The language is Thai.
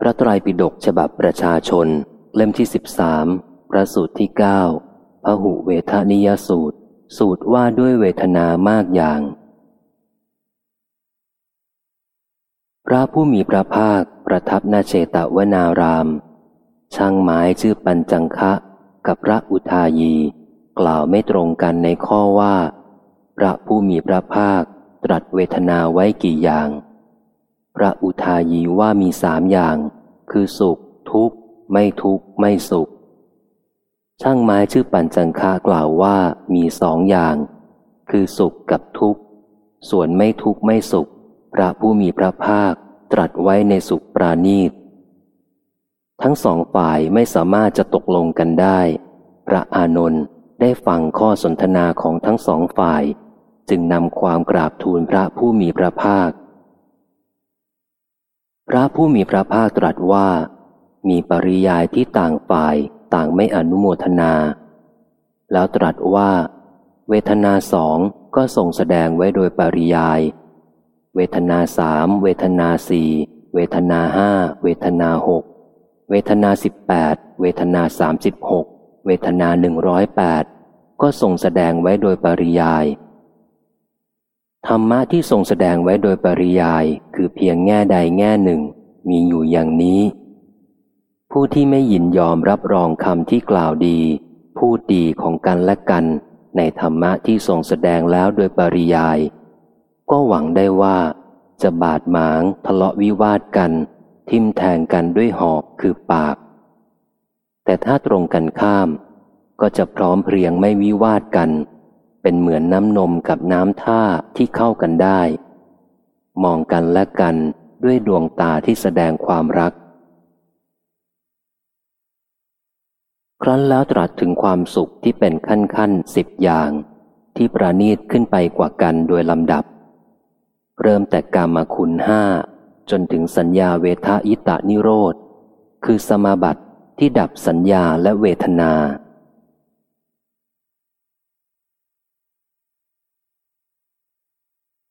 พระไตรปิฎกฉบับประชาชน เล่มที่สิบสามพระสูตรที่เก้าพหุเวทนิยสูตร สูตรว่าด้วยเวทนามากอย่าง พระผู้มีพระภาคประทับนาเชตวนาราม ช่างไม้ชื่อปัญจังคะ กับพระอุทายี กล่าวไม่ตรงกันในข้อว่า พระผู้มีพระภาคตรัสเวทนาไว้กี่อย่าง พระอุทายีว่ามีสามอย่าง คือสุข ทุกข์ ไม่ทุกข์ ไม่สุข ช่างไม้ชื่อปัญจังคากล่าวว่ามีสองอย่าง คือสุขกับทุกข์ ส่วนไม่ทุกข์ ไม่สุข พระผู้มีพระภาคตรัสไว้ในสุขปราณีต ทั้งสองฝ่ายไม่สามารถจะตกลงกันได้ พระอานนท์ได้ฟังข้อสนทนาของทั้งสองฝ่าย จึงนำความกราบทูลพระผู้มีพระภาค ระผู้มีพระภาคตรัสว่า มีปริยายที่ต่างฝ่ายต่างไม่อนุโมทนา แล้วตรัสว่า เวทนาสองก็ส่งแสดงไว้โดยปริยาย เวทนาสามเวทนาสี่เวทนาห้าเวทนาหกเวทนาสิบแปดเวทนาสามสิบหกเวทนาหนึ่งร้อยแปดก็ส่งแสดงไว้โดยปริยาย ธรรมะที่ทรงแสดงไว้โดยปริยายคือเพียงแง่ใดแง่หนึ่ง มีอยู่อย่างนี้ ผู้ที่ไม่ยินยอมรับรองคำที่กล่าวดี พูดดีของกันและกัน ในธรรมะที่ทรงแสดงแล้วโดยปริยาย ก็หวังได้ว่า จะบาดหมางทะเลาะวิวาทกัน ทิมแทงกันด้วยหอกคือปาก แต่ถ้าตรงกันข้าม ก็จะพร้อมเพรียงไม่วิวาทกัน เป็นเหมือนน้ำนมกับน้ำท่าที่เข้ากันได้ มองกันและกันด้วยดวงตาที่แสดงความรัก ครั้นแล้วตรัสถึงความสุขที่เป็นขั้นขั้นสิบอย่าง ที่ประณีตขึ้นไปกว่ากันโดยลำดับ เริ่มแต่กามคุณห้าจนถึงสัญญาเวทายตานิโรธ คือสมาบัติที่ดับสัญญาและเวทนา